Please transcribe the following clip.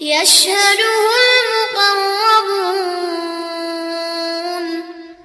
يشهده